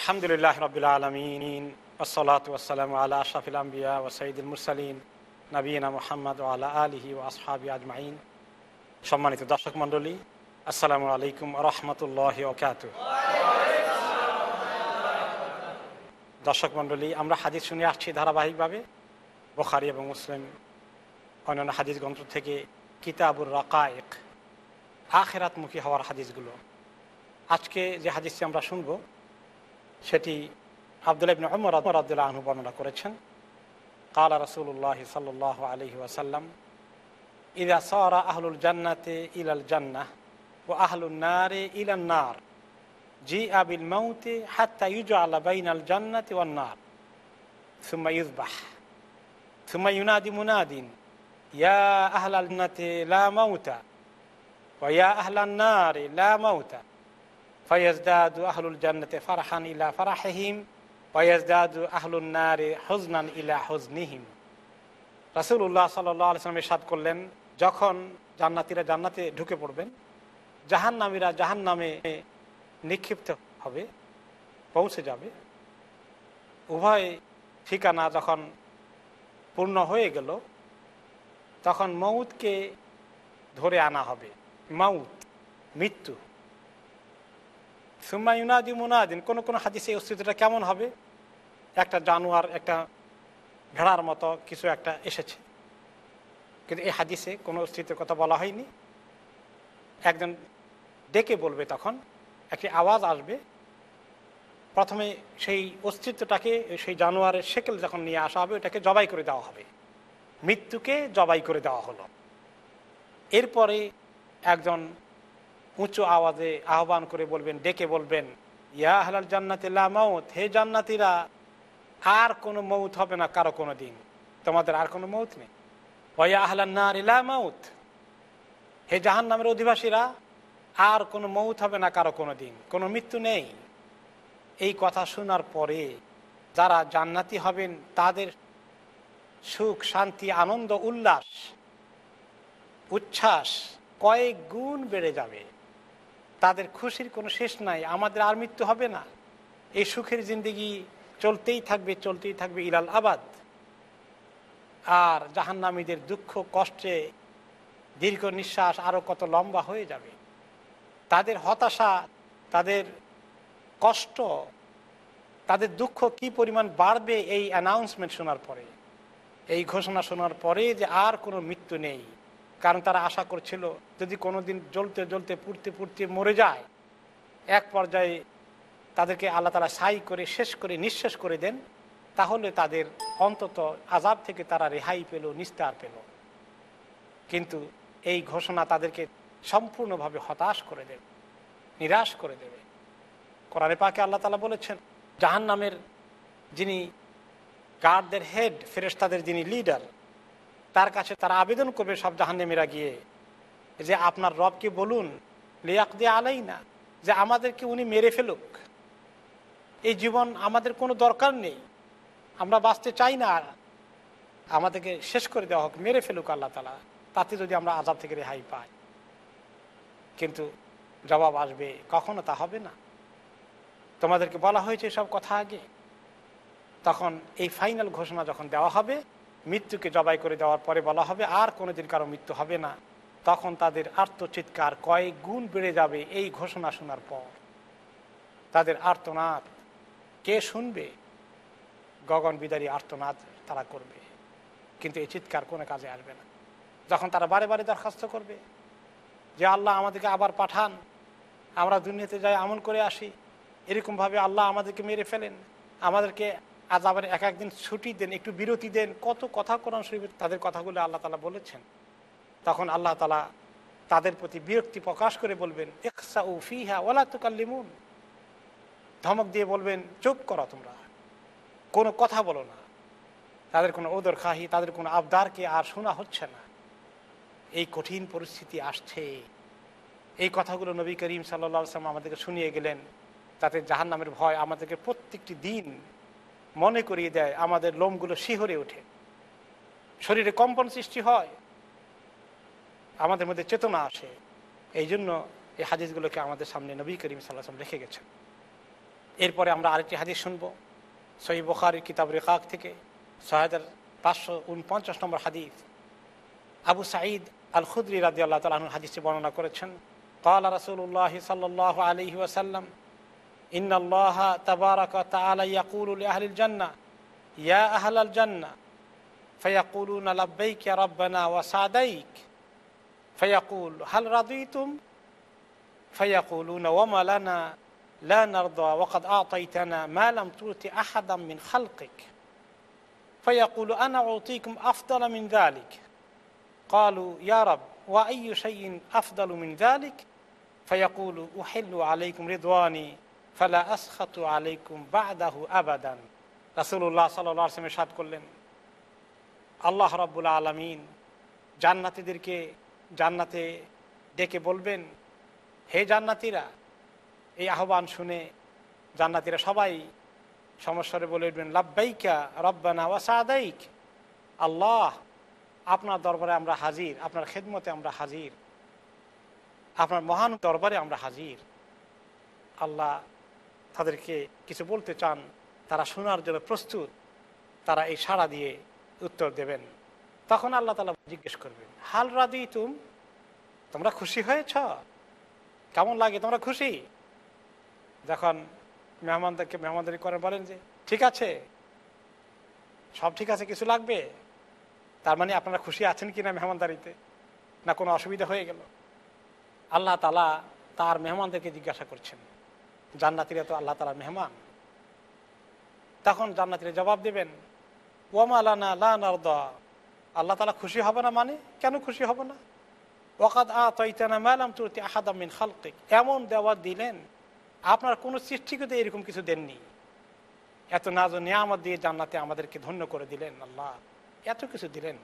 আলহামদুলিল্লাহ রবিল্লা আলমিন ওসলাত ওসালাম আল্লাহ আশাফিল আম্বিয়া ও সঈদুল মুরসালিন নবীনা মোহাম্মদ ও আল্লাহ আলহি ও আসহাবি আজমাইন সম্মানিত দর্শক মণ্ডলী, আসসালামু আলাইকুম রহমতুল্লাহ ওকাত দর্শক মণ্ডলী, আমরা হাদিস শুনে আসছি ধারাবাহিকভাবে, বোখারি এবং মুসলিম, অন্যান্য হাদিস গ্রন্থ থেকে কিতাবুর রাকায়েক, আখেরাতমুখী হওয়ার হাদিসগুলো। আজকে যে হাদিসটি আমরা শুনব সেটি আবদুল্লাহ ইবিন অমর আবদুল্লাহ আহনু বর্ণনা করেছেন কালা রসুল্লাহ সাল্লাহ আলহি ওয়াসাল্লাম ইদা সরা আহলুল জান্নাতে ইলাল জান্নাহ ও আহলুল নারে ইলান নার জি আবিল মৌতে হাত্তা ইউজু আল্লাহ বাইনাল জান্নাতে ওয়ান নার সুম্মা ইউজবাহ সুম্মা ইউনাদি মুনাদিন ইয়া আহলাল জান্নাতে লা মাউতা ওয়া আহলান নারে লা মাউতা ফয়জদাদু আহলুল জান্নাতে ফারহান ইলা ফারাহিম ওয়াজদাদু আহলুল নারে হজনান ইলা হজনিহিম রাসুল্লাহ সাল্লাম সাদ করলেন, যখন জান্নাতিরা জান্নাতে ঢুকে পড়বেন জাহান নামীরা জাহান নামে নিক্ষিপ্ত হবে, পৌঁছে যাবে। উভয় ঠিকানা যখন পূর্ণ হয়ে গেল, তখন মৌতকে ধরে আনা হবে। মাউত, মৃত্যু। সুম্মা ইউনাদি মুনাদিন, কোনো কোনো হাদিসে এই অস্তিত্বটা কেমন হবে? একটা জানোয়ার, একটা ভেড়ার মতো কিছু একটা এসেছে। কিন্তু এই হাদিসে কোনো অস্তিত্বের কথা বলা হয়নি। একজন ডেকে বলবে তখন, একটি আওয়াজ আসবে। প্রথমে সেই অস্তিত্বটাকে, সেই জানোয়ারের সেকেল যখন নিয়ে আসা হবে, ওটাকে জবাই করে দেওয়া হবে। মৃত্যুকে জবাই করে দেওয়া হলো। এরপরে একজন উঁচু আওয়াজে আহ্বান করে বলবেন, ডেকে বলবেন, ইয়া হালাল জান্নাতি মৌত হে জান্নাতিরা, আর কোনো মৌত হবে না কারও কোনো দিন। তোমাদের আর কোনো মৌত নেই। ওয়া আহলান নার ইলা মৌত হে জাহান নামের অধিবাসীরা, আর কোনো মৌত হবে না কারও কোনো দিন, কোনো মৃত্যু নেই। এই কথা শোনার পরে যারা জান্নাতি হবেন, তাদের সুখ, শান্তি, আনন্দ, উল্লাস, উচ্ছ্বাস কয়েক গুণ বেড়ে যাবে। তাদের খুশির কোনো শেষ নাই, আমাদের আর মৃত্যু হবে না। এই সুখের জিন্দিগি চলতেই থাকবে চলতেই থাকবে ইলাল আবাদ। আর জাহান্নামীদের দুঃখ, কষ্টে দীর্ঘ নিঃশ্বাস আরও কত লম্বা হয়ে যাবে। তাদের হতাশা, তাদের কষ্ট, তাদের দুঃখ কি পরিমাণ বাড়বে এই অ্যানাউন্সমেন্ট শোনার পরে? এই ঘোষণা শোনার পরে যে আর কোনো মৃত্যু নেই। কারণ তারা আশা করছিল যদি কোনো দিন জ্বলতে জ্বলতে পুড়তে পুড়তে মরে যায়, এক পর্যায়ে তাদেরকে আল্লাহ তালা সাই করে শেষ করে নিঃশেষ করে দেন, তাহলে তাদের অন্তত আজাব থেকে তারা রেহাই পেল, নিস্তার পেল। কিন্তু এই ঘোষণা তাদেরকে সম্পূর্ণভাবে হতাশ করে দেবে, নিরাশ করে দেবে। কোরআনে পাকে আল্লাহ তালা বলেছেন জাহান নামের যিনি গার্ডদের হেড ফেরেস্তাদের যিনি লিডার তার কাছে তারা আবেদন করবে সব জাহান্নেমেরা গিয়ে যে আপনার রবকে বলুন? লিয়াক দিয়ে আলাই না যে আমাদেরকে উনি মেরে ফেলুক। এই জীবন আমাদের কোনো দরকার নেই। আমরা বাঁচতে চাই না আমাদেরকে শেষ করে দেওয়া হোক, মেরে ফেলুক আল্লাহ তালা তাতে যদি আমরা আজাব থেকে রেহাই পাই। কিন্তু জবাব আসবে, কখনো তা হবে না। তোমাদেরকে বলা হয়েছে সব কথা আগে। তখন এই ফাইনাল ঘোষণা যখন দেওয়া হবে মৃত্যুকে জবাই করে দেওয়ার পরে বলা হবে, আর কোনোদিন কারও মৃত্যু হবে না। তখন তাদের আর্তচিৎকার কয়েক গুণ বেড়ে যাবে এই ঘোষণা শোনার পর। তাদের আর্তনাদ, কে শুনবে? গগন বিদারী আর্তনাদ তারা করবে। কিন্তু এই চিৎকার কোনো কাজে আসবে না। যখন তারা বারে বারে দরখাস্ত করবে যে আল্লাহ আমাদেরকে আবার পাঠান, আমরা দুনিয়াতে যাই আমল করে আসি, এরকমভাবে আল্লাহ আমাদেরকে মেরে ফেলেন, আমাদেরকে আজ আবার এক একদিন ছুটি দেন, একটু বিরতি দেন, কত কথা কোরআন শরীফের, তাদের কথাগুলো আল্লাহ তালা বলেছেন। তখন আল্লাহ তালা তাদের প্রতি বিরক্তি প্রকাশ করে বলবেন একসা ও ফিহা ওলা তুকাল্লিমুন। ধমক দিয়ে বলবেন, চুপ করো তোমরা, কোনো কথা বলো না। তাদের কোনো ওদর খাহি, তাদের কোনো আবদারকে আর শোনা হচ্ছে না। এই কঠিন পরিস্থিতি আসছে। এই কথাগুলো নবী করিম সাল্লা সাল্লাম আমাদেরকে শুনিয়ে গেলেন। তাতে জাহান নামের ভয় আমাদেরকে প্রত্যেকটি দিন মনে করিয়ে দেয়, আমাদের লোমগুলো শিহরে ওঠে। শরীরে কম্পন সৃষ্টি হয়, আমাদের মধ্যে চেতনা আসে। এই জন্য এই হাদিসগুলোকে আমাদের সামনে নবী করিম সাল্লাম রেখে গেছেন। এরপরে আমরা আরেকটি হাদিস শুনব সই বখারি কিতাব রেখাক থেকে, ছয় হাজার পাঁচশো উনপঞ্চাশ নম্বর হাদিস। আবু সাঈদ আল খুদ্রি রাজি আল্লাহ তালন হাদিসটি বর্ণনা করেছেন কাল রাসুল্লাহ সাল্লাহ আলহি ওয়াসাল্লাম إن الله تبارك وتعالى يقول لأهل الجنة يا أهل الجنة فيقولون لبيك يا ربنا وسعديك. فيقول هل رضيتم؟ فيقولون وما لنا لا نرضى وقد أعطيتنا ما لم تؤت أحدا من خلقك. فيقول أنا أعطيكم أفضل من ذلك. قالوا يا رب وأي شيء أفضل من ذلك؟ فيقول أحل عليكم رضواني. ফালা আসখাতু আলাইকুম বাদাহু আবাদান। রাসুল্লাহ সাল্লামে সাদ করলেন, আল্লাহ রব্বুল্লা আলমিন জান্নাতিদেরকে জান্নাতে ডেকে বলবেন, হে জান্নাতিরা, এই আহ্বান শুনে জান্নাতিরা সবাই সমস্যারে বলে উঠবেন, লাব্বাইকা রব্বানা ওয়াসাদাইক আল্লাহ, আপনার দরবারে আমরা হাজির, আপনার খেদমতে আমরা হাজির, আপনার মহান দরবারে আমরা হাজির। আল্লাহ তাদেরকে কিছু বলতে চান, তারা শোনার জন্য প্রস্তুত, তারা এই সাড়া দিয়ে উত্তর দেবেন। তখন আল্লাহ তালা জিজ্ঞেস করবেন, হাল রাদি তুম তোমরা খুশি হয়েছ? কেমন লাগে তোমরা খুশি? যখন মেহমানদেরকে, মেহমানদারি করে বলেন যে, ঠিক আছে, সব ঠিক আছে, কিছু লাগবে? তার মানে আপনারা খুশি আছেন কি না মেহমানদারিতে? না কোনো অসুবিধা হয়ে গেল? আল্লাহ তালা তার মেহমানদেরকে জিজ্ঞাসা করছেন জান্নাতিরা তো আল্লাহ তালা মেহমান। তখন জান্নাতিরা জবাব দেবেন ওয়ামালানা লানারদা আল্লাহ তালা খুশি হবে না মানে? কেন খুশি হবে না? ওকাদ আ তৈতানা তুরতি আহাদামিন খালকিক। এমন দেওয়া দিলেন, আপনার কোনো সৃষ্টিকে এরকম কিছু দেননি। এত নাজ নিয়ামত দিয়ে জান্নাতে আমাদেরকে ধন্য করে দিলেন আল্লাহ। এত কিছু দিলেন।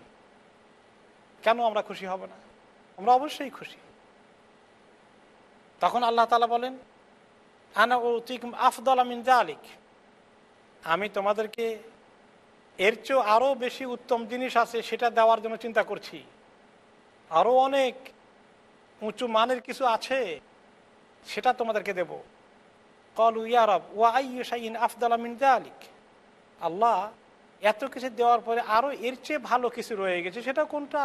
কেন আমরা খুশি হব না? আমরা অবশ্যই খুশি। তখন আল্লাহ তালা বলেন আনা ও তিকম আফদল আমিন আলিক আমি তোমাদেরকে এর চেয়েও আরও বেশি উত্তম জিনিস আছে, সেটা দেওয়ার জন্য চিন্তা করছি। আরও অনেক উঁচু মানের কিছু আছে, সেটা তোমাদেরকে দেব। কলু ইয়ারব ওয়া আইন আফদাল আমিন আলিক আল্লাহ এত কিছু দেওয়ার পরে আরও এর চেয়ে ভালো কিছু রয়ে গেছে, সেটা কোনটা?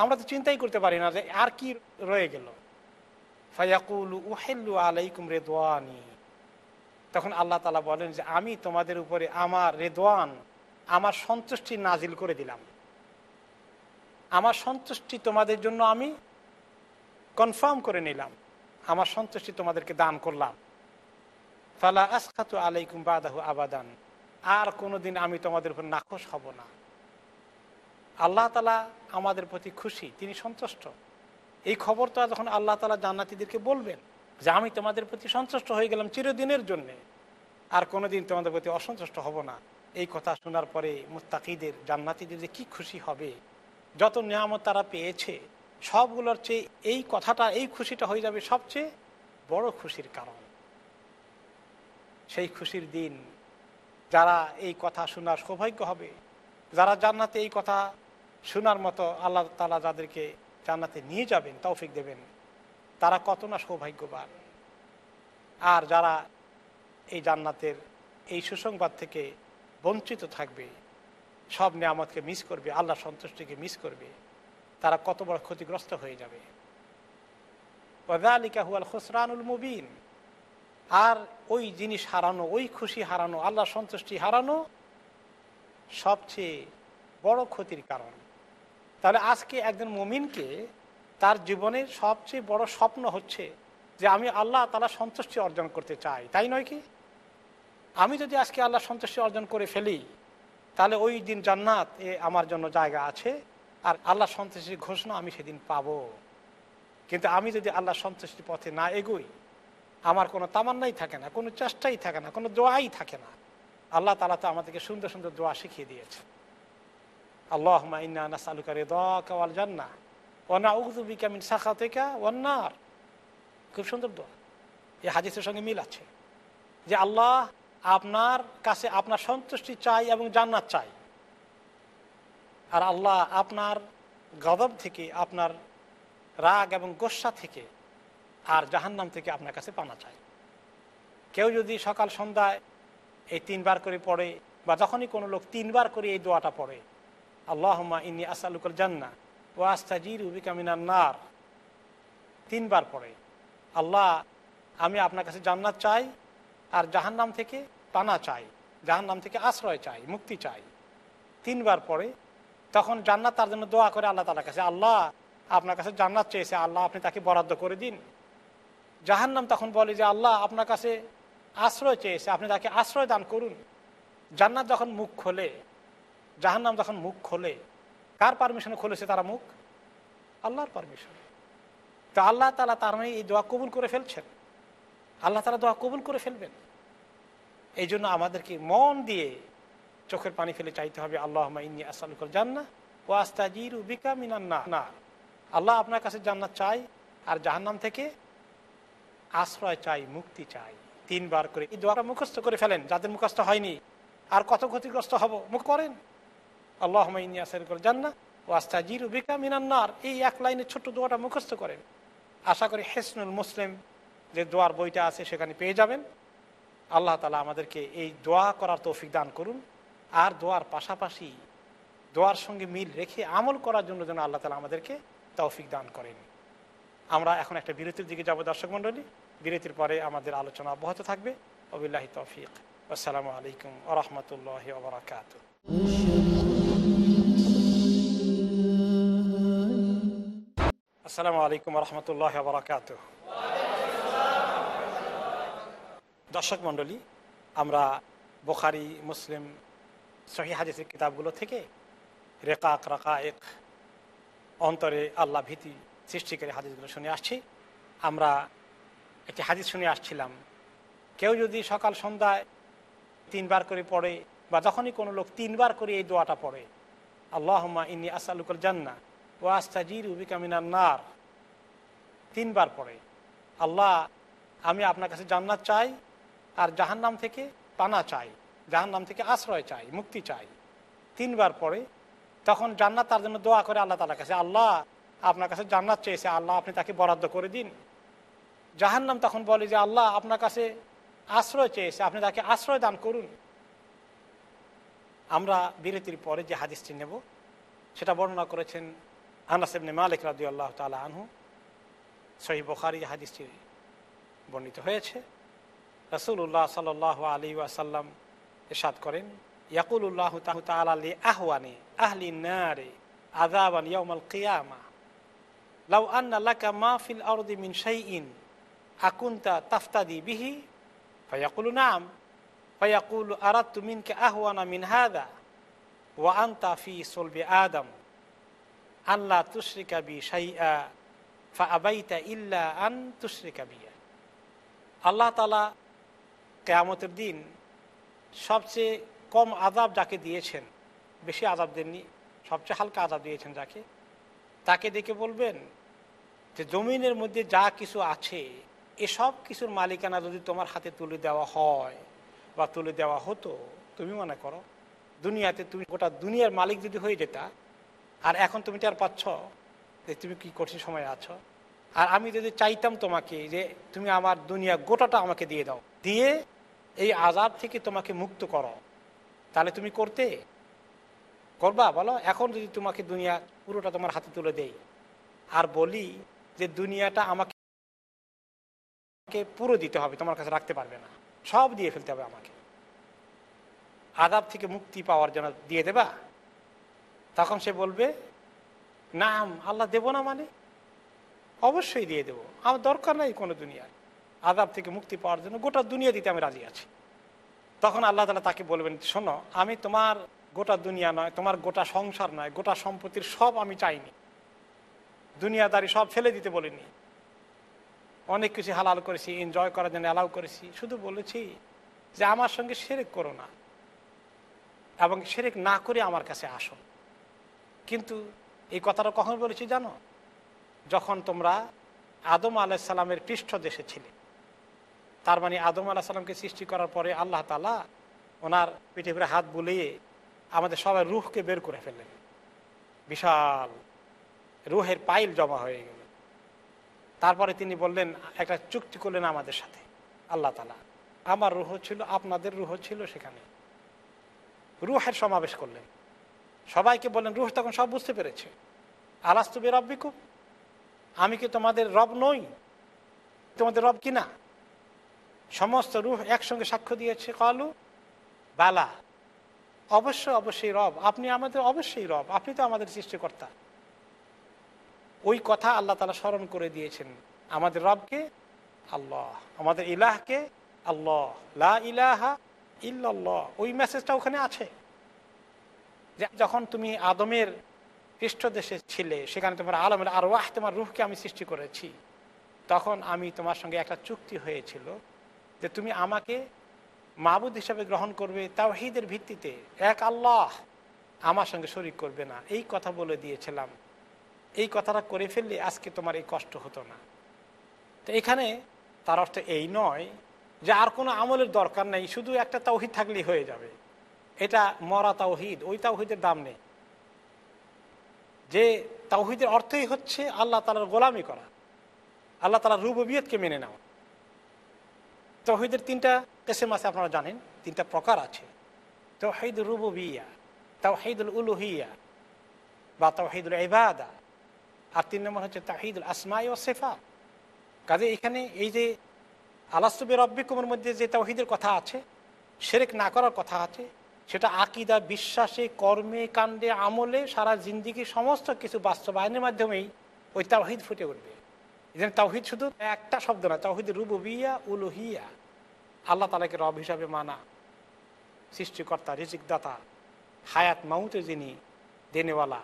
আমরা তো চিন্তাই করতে পারি না যে আর কি রয়ে গেল। আলাইকুম রেদওয়ানি। তখন আল্লাহ তালা বলেন যে, আমি তোমাদের উপরে আমার রেদওয়ান, আমার সন্তুষ্টি নাজিল করে দিলাম। আমার সন্তুষ্টি তোমাদের জন্য আমি কনফার্ম করে নিলাম। আমার সন্তুষ্টি তোমাদেরকে দান করলাম। ফালা আসখাতু আলাইকুম বাদাহু আবাদান। আর কোনোদিন আমি তোমাদের উপর নাখোশ হব না। আল্লাহ তালা আমাদের প্রতি খুশি, তিনি সন্তুষ্ট। এই খবরটা যখন আল্লাহ তালা জান্নাতিদেরকে বলবেন যে আমি তোমাদের প্রতি সন্তুষ্ট হয়ে গেলাম চিরদিনের জন্যে। আর কোনোদিন তোমাদের প্রতি অসন্তুষ্ট হব না। এই কথা শোনার পরে মুস্তাকিদের জান্নাতিদের যে কী খুশি হবে, যত নিয়ামত তারা পেয়েছে, সবগুলোর চেয়ে এই কথাটা, এই খুশিটা হয়ে যাবে সবচেয়ে বড় খুশির কারণ। সেই খুশির দিন যারা এই কথা শোনার সৌভাগ্য হবে, যারা জান্নাতে এই কথা শোনার মতো আল্লাহ তালা যাদেরকে জান্নাতে নিয়ে যাবেন, তৌফিক দেবেন। তারা কত না সৌভাগ্যবান। আর যারা এই জান্নাতের এই সুসংবাদ থেকে বঞ্চিত থাকবে, সব নিয়ামতকে মিস করবে আল্লাহ সন্তুষ্টিকে মিস করবে, তারা কত বড় ক্ষতিগ্রস্ত হয়ে যাবে। হুয়াল খুসরানুল মুবিন। আর ওই জিনিস হারানো, ওই খুশি হারানো আল্লাহ সন্তুষ্টি হারানো, সবচেয়ে বড় ক্ষতির কারণ। তাহলে আজকে একজন মুমিনকে তার জীবনের সবচেয়ে বড় স্বপ্ন হচ্ছে যে আমি আল্লাহ তালা সন্তুষ্টি অর্জন করতে চাই। তাই নয় কি? আমি যদি আজকে আল্লাহ সন্তুষ্টি অর্জন করে ফেলি, তাহলে ওই দিন জান্নাত এ আমার জন্য জায়গা আছে আর আল্লাহ সন্তুষ্টির ঘোষণা আমি সেদিন পাব। কিন্তু আমি যদি আল্লাহ সন্তুষ্টির পথে না এগোই, আমার কোনো তামান্নাই থাকে না, কোনো চেষ্টাই থাকে না, কোনো দোয়াই থাকে না। আল্লাহ তালা তো আমাদেরকে সুন্দর সুন্দর দোয়া শিখিয়ে দিয়েছে আল্লাহ ইন্না নাসালুকা রেদাল জান্না ওনা উকদুবিকা মিন সাখাতেকা ওয়ান্নার খুব সুন্দর দোয়া। এই হাদিসের সঙ্গে মিল আছে যে আল্লাহ আপনার কাছে আপনার সন্তুষ্টি চাই এবং জান্নাত চাই। আর আল্লাহ আপনার গদব থেকে, আপনার রাগ এবং গোসা থেকে আর জাহান্নাম থেকে আপনার কাছে পানা চাই। কেউ যদি সকাল সন্ধ্যায় এই তিনবার করে পড়ে বা যখনই কোনো লোক তিনবার করে এই দোয়াটা পড়ে আল্লাহমা ইনি আসালুকুল জান্না ও আস্তাজির নার। তিনবার পড়ে। আল্লাহ, আমি আপনার কাছে জান্নাত চাই আর জাহান্নাম থেকে পানা চাই, জাহান্নাম থেকে আশ্রয় চাই, মুক্তি চাই। তিনবার পরে তখন জান্নাত তার জন্য দোয়া করে আল্লাহ তালার কাছে, আল্লাহ, আপনার কাছে জান্নাত চেয়েছে, আল্লাহ, আপনি তাকে বরাদ্দ করে দিন। জাহান্নাম তখন বলে যে, আল্লাহ, আপনার কাছে আশ্রয় চেয়েছে, আপনি তাকে আশ্রয় দান করুন। জান্নাত যখন মুখ খোলে জাহান্নাম যখন মুখ খোলে, কার পারমিশনে খুলেছে তারা মুখ? আল্লাহর পারমিশন তো আল্লাহ তালা তার মানে এই দোয়া কবুল করে ফেলছেন। আল্লাহ তালা দোয়া কবুল করে ফেলবেন। এই জন্য আমাদেরকে মন দিয়ে চোখের পানি ফেলে চাইতে হবে আল্লাহ ইন্নি আসালুকল জান্না ও আস্তাজির উবিকা মিনান্না না আল্লাহ আপনার কাছে জান্নাত চাই, আর জাহান্নাম থেকে আশ্রয় চাই, মুক্তি চাই। তিনবার করে এই দোয়াটা মুখস্থ করে ফেলেন, যাদের মুখস্থ হয়নি, আর কত ক্ষতিগ্রস্ত হব, মুখ করেন। আল্লাহ ইন্নি আসালুকল জান্না ও আস্তাজির উবিকা মিনান্নার এই এক লাইনের ছোট্ট দোয়াটা মুখস্থ করেন। আশা করি হেসনুল মুসলিম যে দোয়ার বইটা আছে সেখানে পেয়ে যাবেন। আল্লাহ তালা আমাদেরকে এই দোয়া করার তৌফিক দান করুন। আর দোয়ার পাশাপাশি দোয়ার সঙ্গে মিল রেখে আমল করার জন্য যেন আল্লাহ তালা আমাদেরকে তৌফিক দান করেন। আমরা এখন একটা বিরতির দিকে যাব দর্শক মণ্ডলী। বিরতির পরে আমাদের আলোচনা অব্যাহত থাকবে। অবিল্লাহি তৌফিক। আসসালামু আলাইকুম ওরহমতুল্লাহ ওবরাকাত আসসালামু আলাইকুম রহমতুল্লাহ বরাকাত দর্শক মণ্ডলী, আমরা বোখারি, মুসলিম সহি হাদিসের কিতাবগুলো থেকে রেকাক, রাকায়েক অন্তরে আল্লাহ ভীতি সৃষ্টিকারী হাদিসগুলো শুনে আসছি। আমরা একটি হাদিস শুনে আসছিলাম। কেউ যদি সকাল, সন্ধ্যায় তিনবার করে পড়ে বা যখনই কোনো লোক তিনবার করে এই দোয়াটা পড়ে আল্লাহমা ইনি আসালুকুল জান্না ও আস্তাজির উবিকা মিনার নার। তিনবার পড়ে। আল্লাহ, আমি আপনার কাছে জান্নাত চাই আর জাহান্নাম থেকে পানা চাই, জাহান্নাম থেকে আশ্রয় চাই, মুক্তি চাই। তিনবার পরে তখন জান্নাত তার জন্য দোয়া করে আল্লাহ তালার কাছে, আল্লাহ, আপনার কাছে জান্নাত চেয়েছে, আল্লাহ, আপনি তাকে বরাদ্দ করে দিন। জাহান্নাম তখন বলে যে, আল্লাহ, আপনার কাছে আশ্রয় চেয়েছে, আপনি তাকে আশ্রয় দান করুন। আমরা বিরতির পরে যে হাদিসটি নেব, সেটা বর্ণনা করেছেন আনাসেবনে মালিক রাজু আল্লাহ তালা আনহু সহি বখারি হাদিসটি বর্ণিত হয়েছে রসুল্লাহ সাল আলী ওয়াসাল্লাম এসাদ করেন ইয়াকুল্লাহ তালি আহওয়ানে আহলি নারে আদাবান ইয়াউমাল কিয়ামা লাউ আন্না লাকা মা ফিল আরদি মিন শাইইন আকুনতা তাফতাদি বিহি ফায়াকুলু নাম ফায়াকুলু আরাদতু মিনকা আহওয়ানা মিন হাদা ওয়া আনতা ফি সলবি আদম আল্লাহ তুশরিকা বি শাইআ ফা আবাইতা ইল্লা আন তুশরিকা আল্লাহ তালা কেয়ামতের দিন সবচেয়ে কম আজাব যাকে দিয়েছেন, বেশি আজাব দেননি, সবচেয়ে হালকা আজাব দিয়েছেন যাকে, তাকে দেখে বলবেন যে জমিনের মধ্যে যা কিছু আছে, এসব কিছুর মালিকানা যদি তোমার হাতে তুলে দেওয়া হয় বা তুলে দেওয়া হতো, তুমি মনে করো দুনিয়াতে তুমি গোটা দুনিয়ার মালিক যদি হয়ে যেতা আর এখন তুমি তার পাচ্ছ। যে তুমি কি কঠিন সময় আছো? আর আমি যদি চাইতাম তোমাকে যে তুমি আমার দুনিয়া গোটাটা আমাকে দিয়ে দাও, দিয়ে এই আজাব থেকে তোমাকে মুক্ত করো, তাহলে তুমি করতে? করবা? বলো, এখন যদি তোমাকে দুনিয়া পুরোটা তোমার হাতে তুলে দেই, আর বলি যে দুনিয়াটা আমাকে পুরো দিতে হবে, তোমার কাছে রাখতে পারবে না, সব দিয়ে ফেলতে হবে আমাকে। আদাব থেকে মুক্তি পাওয়ার জন্য দিয়ে দেবা? তখন সে বলবে, নাম আল্লাহ দেব না মানে? অবশ্যই দিয়ে দেবো। আমার দরকার নাই কোনো দুনিয়ায় আদাব থেকে মুক্তি পাওয়ার জন্য গোটা দুনিয়া দিতে আমি রাজি আছি। তখন আল্লাহ তালা তাকে বলবেন, শোনো, আমি তোমার গোটা দুনিয়া নয়, তোমার গোটা সংসার নয়, গোটা সম্পত্তির সব আমি চাইনি। দুনিয়াদারি সব ফেলে দিতে বলিনি। অনেক কিছু হালাল করেছি এনজয় করার জন্য অ্যালাউ করেছি। শুধু বলেছি যে আমার সঙ্গে সেরেক করো না এবং সেরেক না করে আমার কাছে আসো। কিন্তু এই কথাটা কখন বলেছি জানো? যখন তোমরা আদম আলাইসাল্লামের পৃষ্ঠ দেশে ছিলে। তার মানে আদম আলাহ সাল্লামকে সৃষ্টি করার পরে আল্লাহ তালা ওনার পিঠে পিঠে হাত বুলিয়ে আমাদের সবাই রুহকে বের করে ফেললেন। বিশাল রুহের পাইল জমা হয়ে গেল। তারপরে তিনি বললেন, একটা চুক্তি করলেন আমাদের সাথে। আল্লাহ তালা আমার রুহ ছিল, আপনাদের রুহ ছিল সেখানে। রুহের সমাবেশ করলেন। সবাইকে বললেন, রুহ তখন সব বুঝতে পেরেছে। আলাস্তবে রব্বিকু আমি কি তোমাদের রব নই? তোমাদের রব কিনা? সমস্ত রুহ একসঙ্গে সাক্ষ্য দিয়েছে, কলু, বালা। অবশ্য, অবশ্যই রব, আপনি আমাদের অবশ্যই রব, আপনি তো আমাদের সৃষ্টিকর্তা। ওই কথা আল্লাহ তালা স্মরণ করে দিয়েছেন, আমাদের রবকে আল্লাহ, আমাদের ইলাহকে আল্লাহ, লা ইলাহা ইল্লাল্লাহ। ওই মেসেজটা ওখানে আছে। যখন তুমি আদমের পৃষ্ঠদেশে ছিলে, সেখানে তোমার আলমের আর ওয়াহ তোমার রুহকে আমি সৃষ্টি করেছি, তখন আমি তোমার সঙ্গে একটা চুক্তি হয়েছিল যে তুমি আমাকে মাবুদ হিসাবে গ্রহণ করবে, তাওহিদের ভিত্তিতে। এক আল্লাহ আমার সঙ্গে শরিক করবে না। এই কথা বলে দিয়েছিলাম। এই কথাটা করে ফেললে আজকে তোমার এই কষ্ট হতো না। তো এখানে তার অর্থ এই নয় যে আর কোনো আমলের দরকার নেই, শুধু একটা তাওহিদ থাকলেই হয়ে যাবে। এটা মরা তাওহিদ, ওই তাওহিদের দাম নেই। যে তাওহিদের অর্থই হচ্ছে আল্লাহ তালার গোলামি করা, আল্লাহ তালার রুববিয়তকে মেনে নেওয়া। তৌহিদের তিনটা কেসেম আছে আপনারা জানেন, তিনটা প্রকার আছে। তৌহিদ রুববিয়া, তাওহিদুল উলুহিয়া বা তাওহিদুল ইবাদা, আর তিন নম্বর হচ্ছে তাহিদুল আসমাই ও সেফা কাজে এখানে এই যে আলাস্তবে রব্বিকুমের মধ্যে যে তাওহিদের কথা আছে সেরেক না করার কথা আছে সেটা আকিদা, বিশ্বাসে, কর্মে, কাণ্ডে, আমলে সারা জিন্দিগি সমস্ত কিছু বাস্তবায়নের মাধ্যমেই ওই তাওহিদ ফুটে উঠবে। এখানে তাওহিদ শুধু একটা শব্দ না, তাওহিদ রুববিয়া উলুহিয়া। আল্লাহ তালাকে রব হিসাবে মানা, সৃষ্টিকর্তা, রিজিকদাতা, হায়াত মাউতে যিনি দেনেওয়ালা,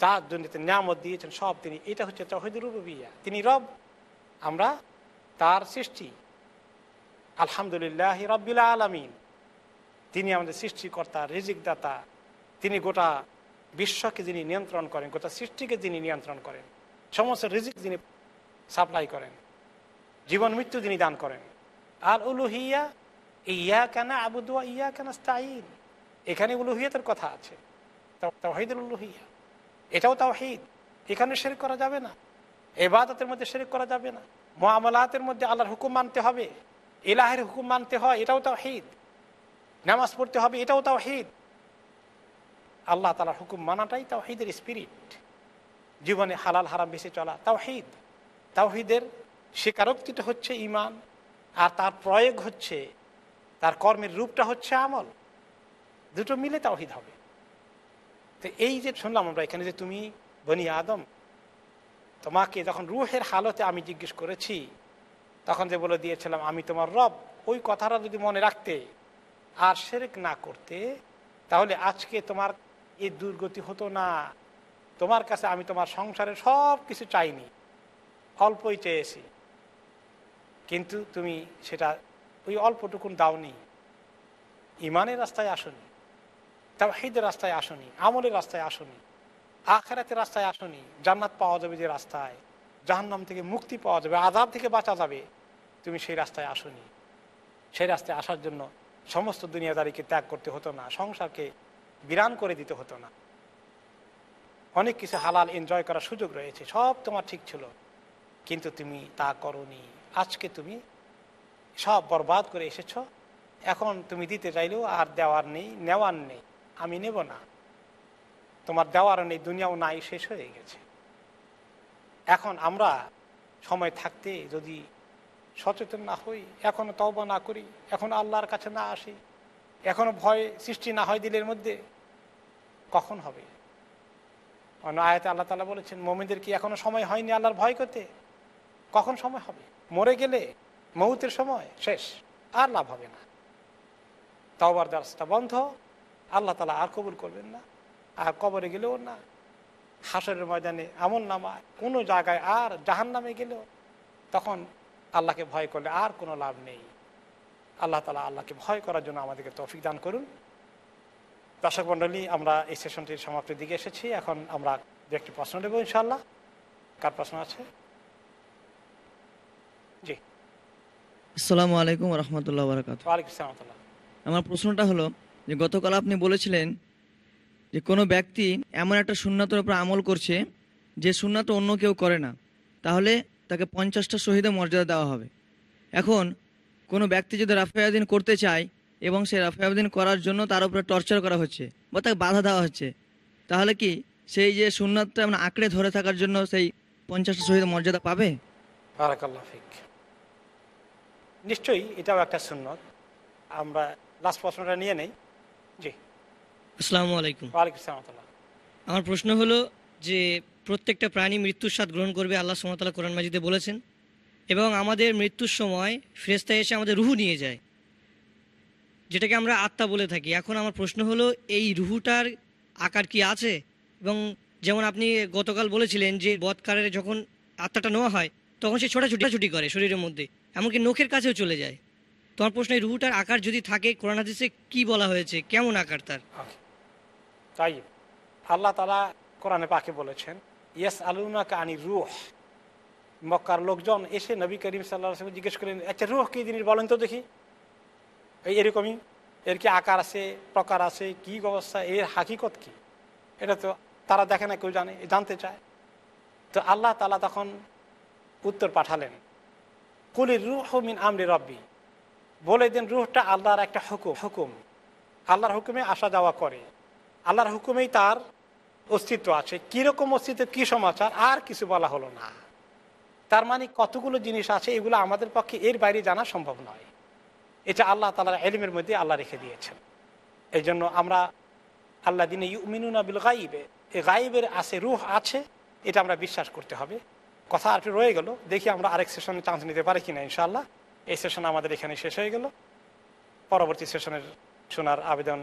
যার দুর্নীতি নিয়ামত দিয়েছেন, সব তিনি। এটা হচ্ছে তহিদ রুবিয়া তিনি রব, আমরা তার সৃষ্টি। আলহামদুলিল্লাহ রব্বিল আলমিন। তিনি আমাদের সৃষ্টিকর্তা, রিজিকদাতা। তিনি গোটা বিশ্বকে যিনি নিয়ন্ত্রণ করেন, গোটা সৃষ্টিকে যিনি নিয়ন্ত্রণ করেন, সমস্ত রিজিক যিনি সাপ্লাই করেন, জীবন, মৃত্যু যিনি দান করেন। আর উলুহিয়া, ইয়া কেন আবুদুয়া ইয়া কেন স্তাইন এখানে উলুহিয়াতের কথা আছে। তাহিদুল উলুহিয়া। এটাও তাওহিদ। এখানে শেরেক করা যাবে না। এবাদতের মধ্যে শেরেক করা যাবে না। মোয়ামলাতের মধ্যে আল্লাহর হুকুম মানতে হবে। এলাহের হুকুম মানতে হয়। এটাও তাওহিদ। নামাজ পড়তে হবে, এটাও তাওহিদ। আল্লাহ তালার হুকুম মানাটাই তাওহিদের স্পিরিট জীবনে হালাল, হারাম বেশি চলা তাওহিদ। তাওহিদের স্বীকারোক্তিটা হচ্ছে ইমান আর তার প্রয়োগ হচ্ছে, তার কর্মের রূপটা হচ্ছে আমল। দুটো মিলে তাওহিদ হবে। তো এই যে শুনলাম আমরা এখানে যে তুমি, বনি আদম, তোমাকে যখন রুহের হালতে আমি জিজ্ঞেস করেছি, তখন যে বলে দিয়েছিলাম, আমি তোমার রব। ওই কথাটা যদি মনে রাখতে আর সেরেক না করতে, তাহলে আজকে তোমার এই দুর্গতি হতো না। তোমার কাছে আমি তোমার সংসারে সব কিছু চাইনি, অল্পই চেয়েছি। কিন্তু তুমি সেটা ওই অল্পটুকুন দাওনি। ইমানের রাস্তায় আসনি তাহিদের রাস্তায় আসনি, আমলের রাস্তায় আসনি, আখেরাতের রাস্তায় আসনি। জান্নাত পাওয়া যাবে যে রাস্তায়, জাহান্নাম থেকে মুক্তি পাওয়া যাবে আজাব থেকে বাঁচা যাবে। তুমি সেই রাস্তায় আসনি। সেই রাস্তায় আসার জন্য সমস্ত দুনিয়াদারিকে ত্যাগ করতে হতো না, সংসারকে বিরান করে দিতে হতো না। অনেক কিছু হালাল এনজয় করার সুযোগ রয়েছে, সব তোমার ঠিক ছিল। কিন্তু তুমি তা করনি। আজকে তুমি সব বরবাদ করে এসেছ। এখন তুমি দিতে চাইলেও আর দেওয়ার নেই, নেওয়ার নেই। আমি নেব না। তোমার দেওয়ারও নেই, দুনিয়াও নাই, শেষ হয়ে গেছে। এখন আমরা সময় থাকতে যদি সচেতন না হই, এখনও তওবা না করি, এখনও আল্লাহর কাছে না আসি, এখনও ভয় সৃষ্টি না হয় দিলের মধ্যে, কখন হবে? অন্য আয়তে আল্লাহ তালা বলেছেন, মোমিনদের কি এখনও সময় হয়নি আল্লাহর ভয় করতে? কখন সময় হবে? মরে গেলে মৌতের সময় শেষ, আর লাভ হবে না। তওবার রাস্তা বন্ধ, আল্লাহ তালা আর কবুল করবেন না, আর কবরে গেলেও না। হাসরের ময়দানে আমল নামা কোনো জায়গায় আর জাহান নামে গেলেও, তখন আল্লাহকে ভয় করলে আর কোনো লাভ নেই। আল্লাহ তালা আল্লাহকে ভয় করার জন্য আমাদেরকে তৌফিক দান করুন। দর্শক মণ্ডলী আমরা এই সেশনটির সমাপ্তির দিকে এসেছি। এখন আমরা দু একটি প্রশ্ন নেব ইনশাল্লাহ কার প্রশ্ন আছে? জি। আসসালামু আলাইকুম রহমতুল্লাহ বারকাত আমার প্রশ্নটা হলো যে গতকাল আপনি বলেছিলেন যে কোনো ব্যক্তি এমন একটা সুন্নাতের উপর আমল করছে যে সুন্নাত অন্য কেউ করে না। তাহলে তাকে পঞ্চাশটা শহীদে মর্যাদা দেওয়া হবে। এখন কোনো ব্যক্তি যদি রাফায়াদিন করতে চায় এবং সে রাফায়াদিন করার জন্য তার উপরে টর্চার করা হচ্ছে বা তাকে বাধা দেওয়া হচ্ছে তাহলে কি সেই যে সুন্নাতটা মানে আঁকড়ে ধরে থাকার জন্য সেই পঞ্চাশটা শহীদ মর্যাদা পাবে? নিশ্চয়ই এটাও একটা সুন্নত। আমরা লাস্ট প্রশ্নটা নিয়ে নেই। জি। আসসালামু আলাইকুম। ওয়ালাইকুম সালাম আমার প্রশ্ন হলো যে প্রত্যেকটা প্রাণী মৃত্যুর স্বাদ গ্রহণ করবে আল্লাহ সুমতাল্লাহ কোরআন মাজিদে বলেছেন। এবং আমাদের মৃত্যুর সময় ফ্রেস্তা এসে আমাদের রুহু নিয়ে যায়। যেটাকে আমরা আত্মা বলে থাকি। এখন আমার প্রশ্ন হলো, এই রুহুটার আকার কি আছে? এবং যেমন আপনি গতকাল বলেছিলেন যে বৎকারের যখন আত্মাটা নেওয়া হয়, তখন সে ছোটাছুটি ছুটি করে শরীরের মধ্যে, এমনকি নখের কাছেও চলে যায়। তোমার প্রশ্ন, এই রুহুটার আকার যদি থাকে, কোরআন হাদিসে কি বলা হয়েছে? কেমন আকার তার? ওকে তাই আল্লাহ তালা কোরআনে পাকে বলেছেন ইয়েস আলুনা কানি রুহ। মক্কার লোকজন এসে নবী করিম সাল্লাহ জিজ্ঞেস করলেন আচ্ছা রুহ কি জিনিস বলেন তো দেখি? এই এরকমই। এর কি আকার আছে, প্রকার আছে, কি অবস্থা, এর হাকিকত কি? এটা তো তারা দেখে না, কেউ জানে, জানতে চায়। তো আল্লাহ তালা তখন উত্তর পাঠালেন কুলির রুহ মিন আমরি রব্বি। বলে দেন, রুহটা আল্লাহর একটা হুকুম হুকুম। আল্লাহর হুকুমে আসা যাওয়া করে। আল্লাহর হুকুমেই তার অস্তিত্ব আছে। কীরকম অস্তিত্ব, কী সমাচার, আর কিছু বলা হলো না। তার মানে কতগুলো জিনিস আছে, এগুলো আমাদের পক্ষে এর বাইরে জানা সম্ভব নয়। এটা আল্লাহ তালার এলিমের মধ্যে আল্লাহ রেখে দিয়েছেন। এই জন্য আমরা আল্লাহ দিনে ইউমিনুনা বিল গাইবে এই গাইবের আছে রুহ আছে, এটা আমরা বিশ্বাস করতে হবে। কথা আর রয়ে গেল, দেখি আমরা আরেক সেশনে চান্স নিতে পারি কিনা, ইনশাআল্লাহ। এই সেশন আমাদের এখানে শেষ হয়ে গেল। পরবর্তী সেশনের শোনার আবেদন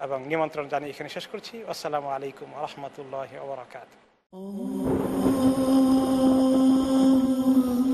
এবং নিমন্ত্রণ জানিয়ে এখানে শেষ করছি। আসসালামু আলাইকুম রহমতুল্লাহ ওবরাকাত